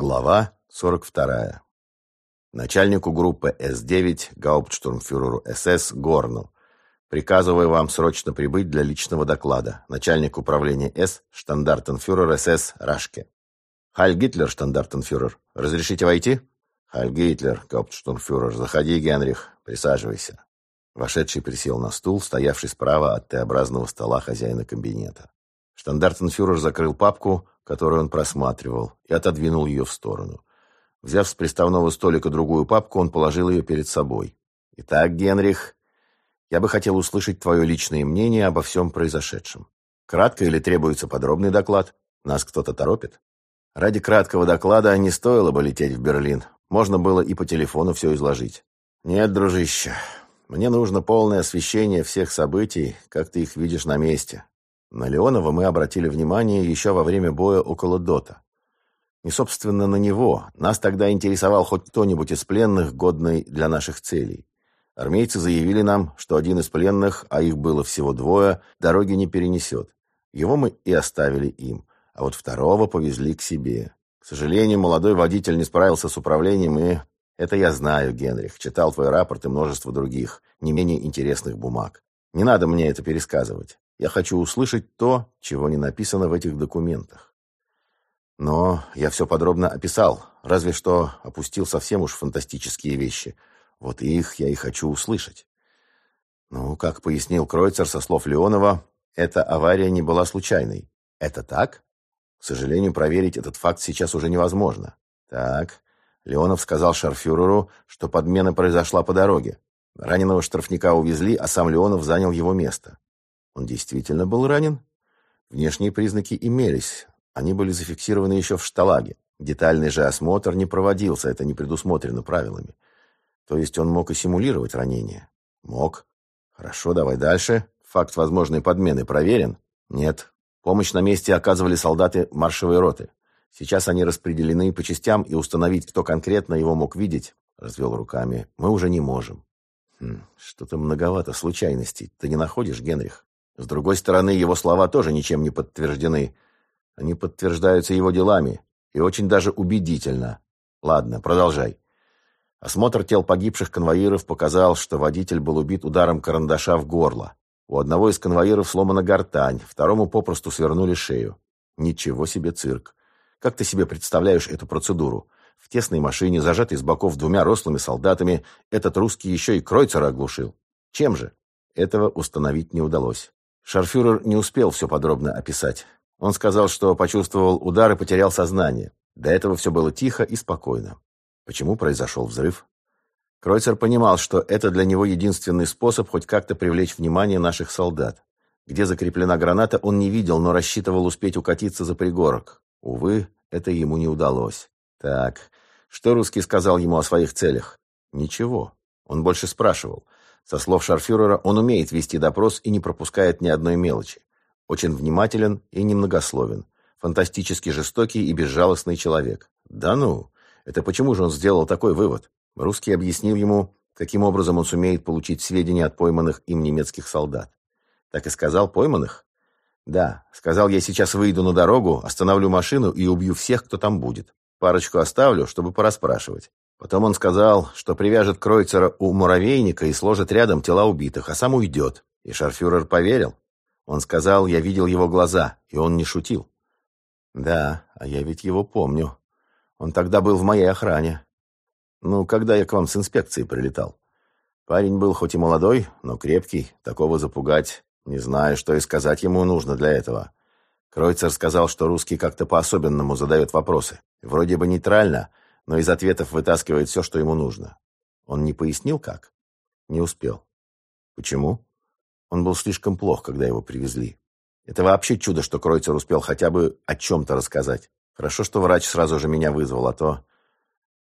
Глава 42. Начальнику группы С-9 гауптштурмфюреру СС Горну. Приказываю вам срочно прибыть для личного доклада. Начальник управления С, штандартенфюрер СС Рашке. Халь Гитлер, штандартенфюрер. Разрешите войти? Халь Гитлер, гауптштурмфюрер. Заходи, Генрих. Присаживайся. Вошедший присел на стул, стоявший справа от Т-образного стола хозяина кабинета. Штандартенфюрер закрыл папку, которую он просматривал, и отодвинул ее в сторону. Взяв с приставного столика другую папку, он положил ее перед собой. «Итак, Генрих, я бы хотел услышать твое личное мнение обо всем произошедшем. Кратко или требуется подробный доклад? Нас кто-то торопит?» Ради краткого доклада не стоило бы лететь в Берлин. Можно было и по телефону все изложить. «Нет, дружище, мне нужно полное освещение всех событий, как ты их видишь на месте. На Леонова мы обратили внимание еще во время боя около Дота. Не собственно на него. Нас тогда интересовал хоть кто-нибудь из пленных, годный для наших целей. Армейцы заявили нам, что один из пленных, а их было всего двое, дороги не перенесет. Его мы и оставили им, а вот второго повезли к себе. К сожалению, молодой водитель не справился с управлением, и... Это я знаю, Генрих. Читал твой рапорт и множество других, не менее интересных бумаг. Не надо мне это пересказывать. Я хочу услышать то, чего не написано в этих документах. Но я все подробно описал, разве что опустил совсем уж фантастические вещи. Вот их я и хочу услышать. Ну, как пояснил Кройцер со слов Леонова, эта авария не была случайной. Это так? К сожалению, проверить этот факт сейчас уже невозможно. Так, Леонов сказал шарфюреру, что подмена произошла по дороге. Раненого штрафника увезли, а сам Леонов занял его место. Он действительно был ранен? Внешние признаки имелись. Они были зафиксированы еще в шталаге. Детальный же осмотр не проводился, это не предусмотрено правилами. То есть он мог и симулировать ранение? Мог. Хорошо, давай дальше. Факт возможной подмены проверен? Нет. Помощь на месте оказывали солдаты маршевой роты. Сейчас они распределены по частям, и установить, кто конкретно его мог видеть, развел руками, мы уже не можем. Хм, что-то многовато случайностей. Ты не находишь, Генрих? С другой стороны, его слова тоже ничем не подтверждены. Они подтверждаются его делами, и очень даже убедительно. Ладно, продолжай. Осмотр тел погибших конвоиров показал, что водитель был убит ударом карандаша в горло. У одного из конвоиров сломана гортань, второму попросту свернули шею. Ничего себе цирк. Как ты себе представляешь эту процедуру? В тесной машине, зажатой с боков двумя рослыми солдатами, этот русский еще и Кройцера оглушил. Чем же? Этого установить не удалось. Шарфюрер не успел все подробно описать. Он сказал, что почувствовал удар и потерял сознание. До этого все было тихо и спокойно. Почему произошел взрыв? Кройцер понимал, что это для него единственный способ хоть как-то привлечь внимание наших солдат. Где закреплена граната, он не видел, но рассчитывал успеть укатиться за пригорок. Увы, это ему не удалось. Так, что русский сказал ему о своих целях? Ничего. Он больше спрашивал – со слов шарфюрера, он умеет вести допрос и не пропускает ни одной мелочи. Очень внимателен и немногословен. Фантастически жестокий и безжалостный человек. Да ну! Это почему же он сделал такой вывод? Русский объяснил ему, каким образом он сумеет получить сведения от пойманных им немецких солдат. Так и сказал пойманных? Да, сказал, я сейчас выйду на дорогу, остановлю машину и убью всех, кто там будет. Парочку оставлю, чтобы пораспрашивать. Потом он сказал, что привяжет Кройцера у муравейника и сложит рядом тела убитых, а сам уйдет. И шарфюрер поверил. Он сказал, я видел его глаза, и он не шутил. Да, а я ведь его помню. Он тогда был в моей охране. Ну, когда я к вам с инспекцией прилетал. Парень был хоть и молодой, но крепкий. Такого запугать. Не знаю, что и сказать ему нужно для этого. Кройцер сказал, что русский как-то по-особенному задает вопросы. Вроде бы нейтрально, но из ответов вытаскивает все, что ему нужно. Он не пояснил, как? Не успел. Почему? Он был слишком плох, когда его привезли. Это вообще чудо, что Кройцер успел хотя бы о чем-то рассказать. Хорошо, что врач сразу же меня вызвал, а то...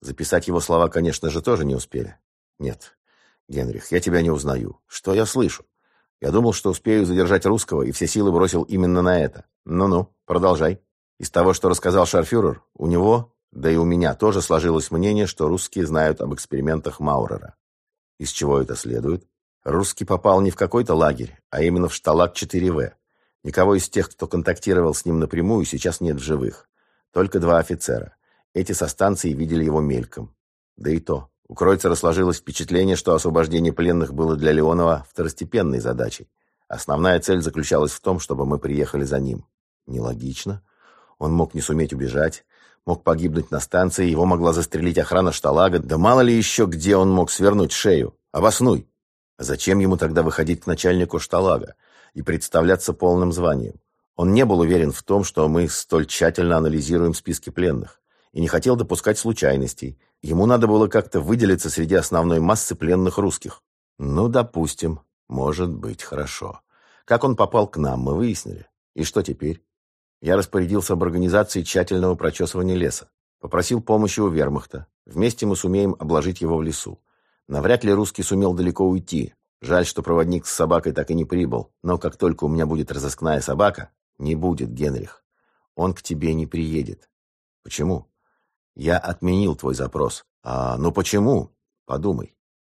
Записать его слова, конечно же, тоже не успели. Нет, Генрих, я тебя не узнаю. Что я слышу? Я думал, что успею задержать русского, и все силы бросил именно на это. Ну-ну, продолжай. Из того, что рассказал шарфюрер, у него да и у меня тоже сложилось мнение, что русские знают об экспериментах Маурера. Из чего это следует? Русский попал не в какой-то лагерь, а именно в шталак 4В. Никого из тех, кто контактировал с ним напрямую, сейчас нет в живых. Только два офицера. Эти со станции видели его мельком. Да и то. У Кройцера сложилось впечатление, что освобождение пленных было для Леонова второстепенной задачей. Основная цель заключалась в том, чтобы мы приехали за ним. Нелогично. Он мог не суметь убежать, мог погибнуть на станции, его могла застрелить охрана шталага, да мало ли еще, где он мог свернуть шею. Обоснуй. Зачем ему тогда выходить к начальнику шталага и представляться полным званием? Он не был уверен в том, что мы столь тщательно анализируем списки пленных, и не хотел допускать случайностей. Ему надо было как-то выделиться среди основной массы пленных русских. Ну, допустим, может быть, хорошо. Как он попал к нам, мы выяснили. И что теперь? Я распорядился об организации тщательного прочесывания леса. Попросил помощи у вермахта. Вместе мы сумеем обложить его в лесу. Навряд ли русский сумел далеко уйти. Жаль, что проводник с собакой так и не прибыл. Но как только у меня будет разыскная собака, не будет, Генрих. Он к тебе не приедет. Почему? Я отменил твой запрос. А, ну почему? Подумай.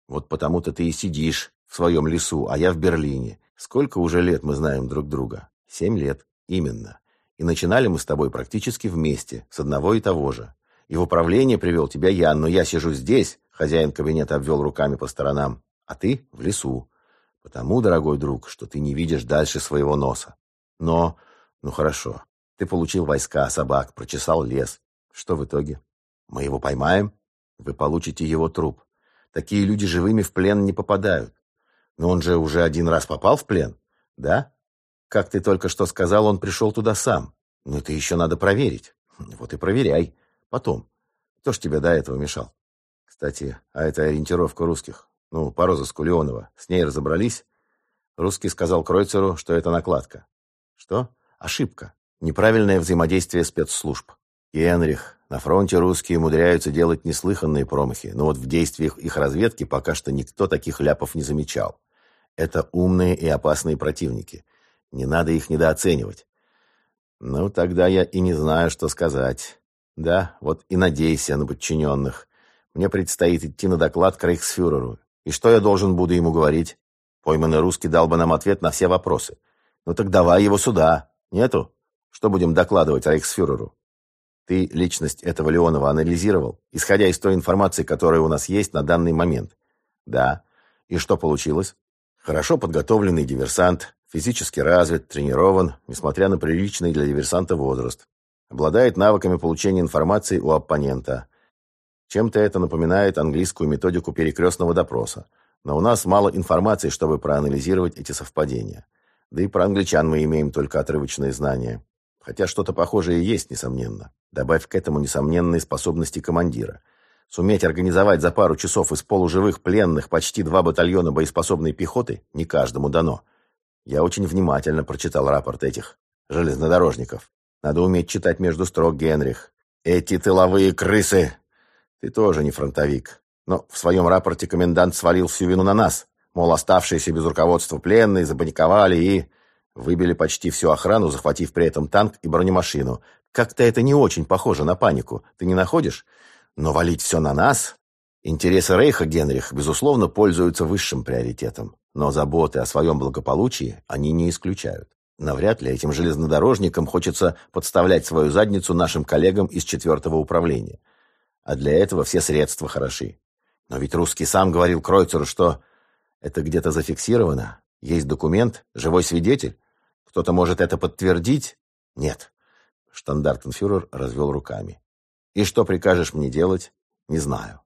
Вот потому-то ты и сидишь в своем лесу, а я в Берлине. Сколько уже лет мы знаем друг друга? Семь лет. Именно. И начинали мы с тобой практически вместе, с одного и того же. И в управление привел тебя я, но я сижу здесь, Хозяин кабинета обвел руками по сторонам. А ты в лесу. Потому, дорогой друг, что ты не видишь дальше своего носа. Но, ну хорошо, ты получил войска, собак, прочесал лес. Что в итоге? Мы его поймаем, вы получите его труп. Такие люди живыми в плен не попадают. Но он же уже один раз попал в плен, да? Как ты только что сказал, он пришел туда сам. Но это еще надо проверить. Вот и проверяй. Потом. Кто ж тебе до этого мешал? Кстати, а это ориентировка русских. Ну, по розыску Леонова. С ней разобрались? Русский сказал Кройцеру, что это накладка. Что? Ошибка. Неправильное взаимодействие спецслужб. Генрих, на фронте русские умудряются делать неслыханные промахи, но вот в действиях их разведки пока что никто таких ляпов не замечал. Это умные и опасные противники. Не надо их недооценивать. Ну, тогда я и не знаю, что сказать. Да, вот и надейся на подчиненных. Мне предстоит идти на доклад к рейхсфюреру. И что я должен буду ему говорить? Пойманный русский дал бы нам ответ на все вопросы. Ну так давай его сюда. Нету? Что будем докладывать рейхсфюреру? Ты личность этого Леонова анализировал, исходя из той информации, которая у нас есть на данный момент? Да. И что получилось? Хорошо подготовленный диверсант, физически развит, тренирован, несмотря на приличный для диверсанта возраст. Обладает навыками получения информации у оппонента. Чем-то это напоминает английскую методику перекрестного допроса. Но у нас мало информации, чтобы проанализировать эти совпадения. Да и про англичан мы имеем только отрывочные знания. Хотя что-то похожее есть, несомненно. Добавь к этому несомненные способности командира. Суметь организовать за пару часов из полуживых пленных почти два батальона боеспособной пехоты не каждому дано. Я очень внимательно прочитал рапорт этих железнодорожников. Надо уметь читать между строк, Генрих. Эти тыловые крысы ты тоже не фронтовик. Но в своем рапорте комендант свалил всю вину на нас. Мол, оставшиеся без руководства пленные запаниковали и... Выбили почти всю охрану, захватив при этом танк и бронемашину. Как-то это не очень похоже на панику. Ты не находишь? Но валить все на нас? Интересы Рейха, Генрих, безусловно, пользуются высшим приоритетом. Но заботы о своем благополучии они не исключают. Навряд ли этим железнодорожникам хочется подставлять свою задницу нашим коллегам из четвертого управления а для этого все средства хороши. Но ведь русский сам говорил Кройцеру, что это где-то зафиксировано, есть документ, живой свидетель. Кто-то может это подтвердить? Нет. Штандартенфюрер развел руками. И что прикажешь мне делать? Не знаю.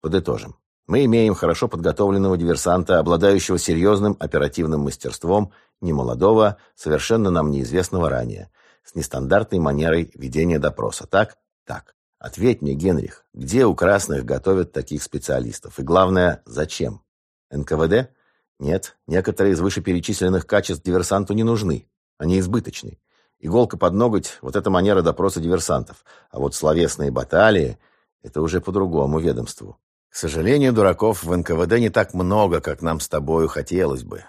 Подытожим. Мы имеем хорошо подготовленного диверсанта, обладающего серьезным оперативным мастерством, немолодого, совершенно нам неизвестного ранее, с нестандартной манерой ведения допроса. Так? Так. Ответь мне, Генрих, где у красных готовят таких специалистов? И главное, зачем? НКВД? Нет, некоторые из вышеперечисленных качеств диверсанту не нужны. Они избыточны. Иголка под ноготь – вот эта манера допроса диверсантов. А вот словесные баталии – это уже по другому ведомству. К сожалению, дураков в НКВД не так много, как нам с тобою хотелось бы.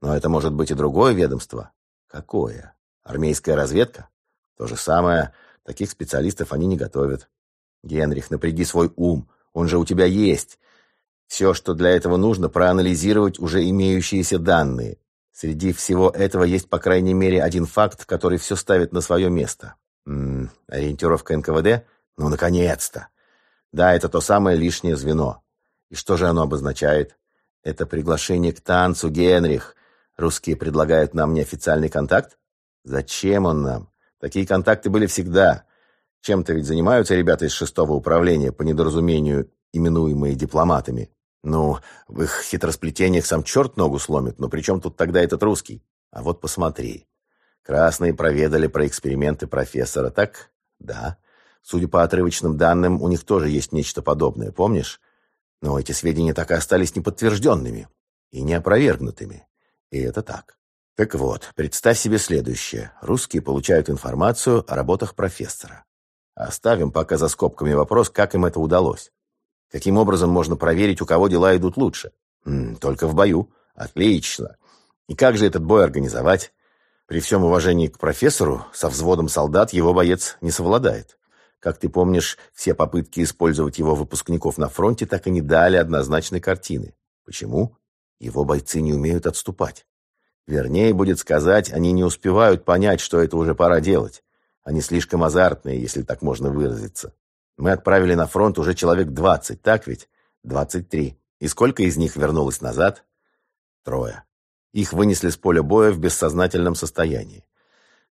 Но это может быть и другое ведомство. Какое? Армейская разведка? То же самое – Таких специалистов они не готовят. Генрих, напряги свой ум, он же у тебя есть. Все, что для этого нужно, проанализировать уже имеющиеся данные. Среди всего этого есть, по крайней мере, один факт, который все ставит на свое место. М -м, ориентировка НКВД? Ну, наконец-то! Да, это то самое лишнее звено. И что же оно обозначает? Это приглашение к танцу, Генрих. Русские предлагают нам неофициальный контакт? Зачем он нам? Такие контакты были всегда. Чем-то ведь занимаются ребята из шестого управления, по недоразумению именуемые дипломатами. Ну, в их хитросплетениях сам черт ногу сломит, но при чем тут тогда этот русский? А вот посмотри. Красные проведали про эксперименты профессора, так? Да. Судя по отрывочным данным, у них тоже есть нечто подобное, помнишь? Но эти сведения так и остались неподтвержденными и неопровергнутыми. И это так. Так вот, представь себе следующее. Русские получают информацию о работах профессора. Оставим пока за скобками вопрос, как им это удалось. Каким образом можно проверить, у кого дела идут лучше? М -м, только в бою. Отлично. И как же этот бой организовать? При всем уважении к профессору, со взводом солдат его боец не совладает. Как ты помнишь, все попытки использовать его выпускников на фронте так и не дали однозначной картины. Почему? Его бойцы не умеют отступать. Вернее, будет сказать, они не успевают понять, что это уже пора делать. Они слишком азартные, если так можно выразиться. Мы отправили на фронт уже человек двадцать, так ведь? Двадцать три. И сколько из них вернулось назад? Трое. Их вынесли с поля боя в бессознательном состоянии.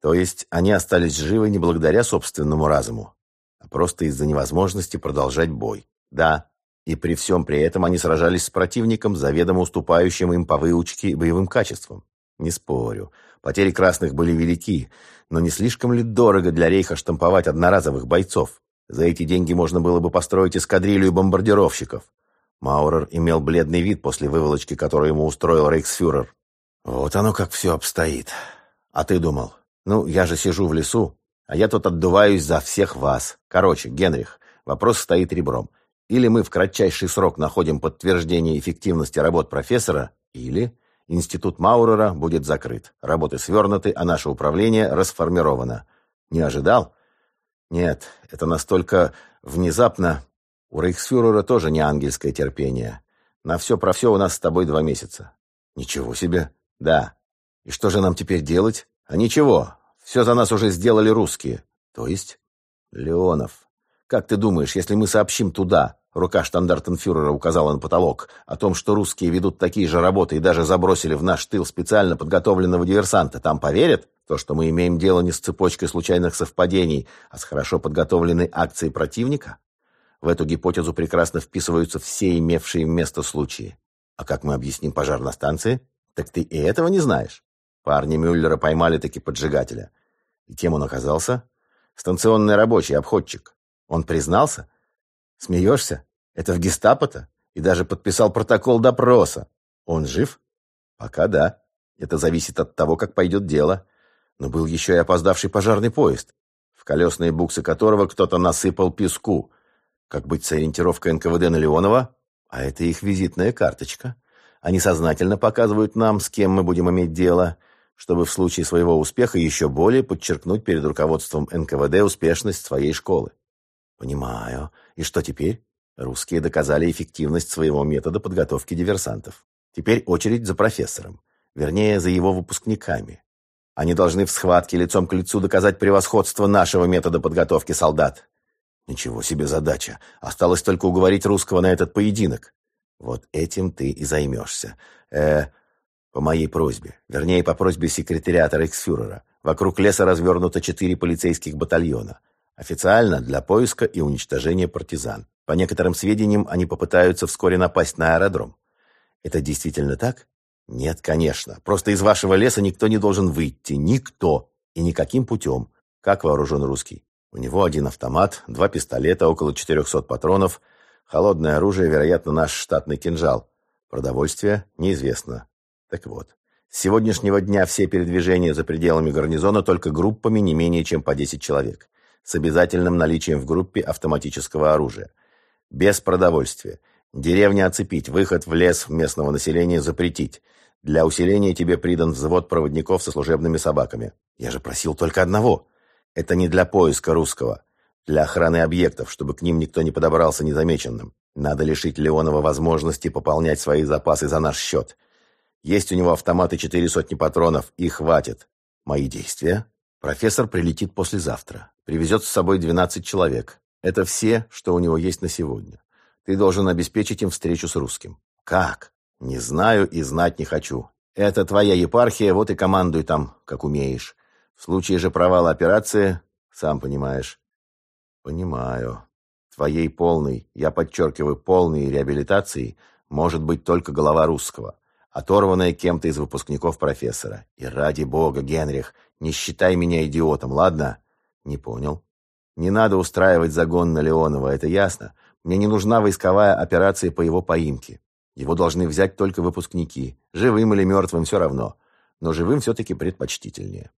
То есть они остались живы не благодаря собственному разуму, а просто из-за невозможности продолжать бой. Да, и при всем при этом они сражались с противником, заведомо уступающим им по выучке и боевым качествам. Не спорю. Потери красных были велики, но не слишком ли дорого для рейха штамповать одноразовых бойцов? За эти деньги можно было бы построить эскадрилью бомбардировщиков. Маурер имел бледный вид после выволочки, которую ему устроил рейхсфюрер. Вот оно как все обстоит. А ты думал? Ну, я же сижу в лесу, а я тут отдуваюсь за всех вас. Короче, Генрих, вопрос стоит ребром. Или мы в кратчайший срок находим подтверждение эффективности работ профессора, или Институт Маурера будет закрыт. Работы свернуты, а наше управление расформировано. Не ожидал? Нет, это настолько внезапно. У рейхсфюрера тоже не ангельское терпение. На все про все у нас с тобой два месяца. Ничего себе. Да. И что же нам теперь делать? А ничего. Все за нас уже сделали русские. То есть? Леонов. Как ты думаешь, если мы сообщим туда, Рука штандартенфюрера указала на потолок. О том, что русские ведут такие же работы и даже забросили в наш тыл специально подготовленного диверсанта, там поверят? То, что мы имеем дело не с цепочкой случайных совпадений, а с хорошо подготовленной акцией противника? В эту гипотезу прекрасно вписываются все имевшие место случаи. А как мы объясним пожар на станции? Так ты и этого не знаешь. Парни Мюллера поймали таки поджигателя. И кем он оказался? Станционный рабочий, обходчик. Он признался? Смеешься? Это в гестапо-то? И даже подписал протокол допроса. Он жив? Пока да. Это зависит от того, как пойдет дело. Но был еще и опоздавший пожарный поезд, в колесные буксы которого кто-то насыпал песку. Как быть с ориентировкой НКВД на Леонова? А это их визитная карточка. Они сознательно показывают нам, с кем мы будем иметь дело, чтобы в случае своего успеха еще более подчеркнуть перед руководством НКВД успешность своей школы. Понимаю. И что теперь? Русские доказали эффективность своего метода подготовки диверсантов. Теперь очередь за профессором. Вернее, за его выпускниками. Они должны в схватке лицом к лицу доказать превосходство нашего метода подготовки солдат. Ничего себе задача. Осталось только уговорить русского на этот поединок. Вот этим ты и займешься. Э, по моей просьбе. Вернее, по просьбе секретариата Рейхсфюрера. Вокруг леса развернуто четыре полицейских батальона. Официально для поиска и уничтожения партизан. По некоторым сведениям, они попытаются вскоре напасть на аэродром. Это действительно так? Нет, конечно. Просто из вашего леса никто не должен выйти. Никто. И никаким путем. Как вооружен русский? У него один автомат, два пистолета, около 400 патронов. Холодное оружие, вероятно, наш штатный кинжал. Продовольствие неизвестно. Так вот. С сегодняшнего дня все передвижения за пределами гарнизона только группами не менее чем по 10 человек с обязательным наличием в группе автоматического оружия. Без продовольствия. Деревня оцепить, выход в лес местного населения запретить. Для усиления тебе придан взвод проводников со служебными собаками. Я же просил только одного. Это не для поиска русского. Для охраны объектов, чтобы к ним никто не подобрался незамеченным. Надо лишить Леонова возможности пополнять свои запасы за наш счет. Есть у него автоматы четыре сотни патронов, и хватит. Мои действия? Профессор прилетит послезавтра. Привезет с собой 12 человек. Это все, что у него есть на сегодня. Ты должен обеспечить им встречу с русским. Как? Не знаю и знать не хочу. Это твоя епархия, вот и командуй там, как умеешь. В случае же провала операции, сам понимаешь. Понимаю. Твоей полной, я подчеркиваю, полной реабилитации может быть только голова русского, оторванная кем-то из выпускников профессора. И ради бога, Генрих, не считай меня идиотом, ладно? Не понял. Не надо устраивать загон на Леонова, это ясно. Мне не нужна войсковая операция по его поимке. Его должны взять только выпускники. Живым или мертвым, все равно. Но живым все-таки предпочтительнее.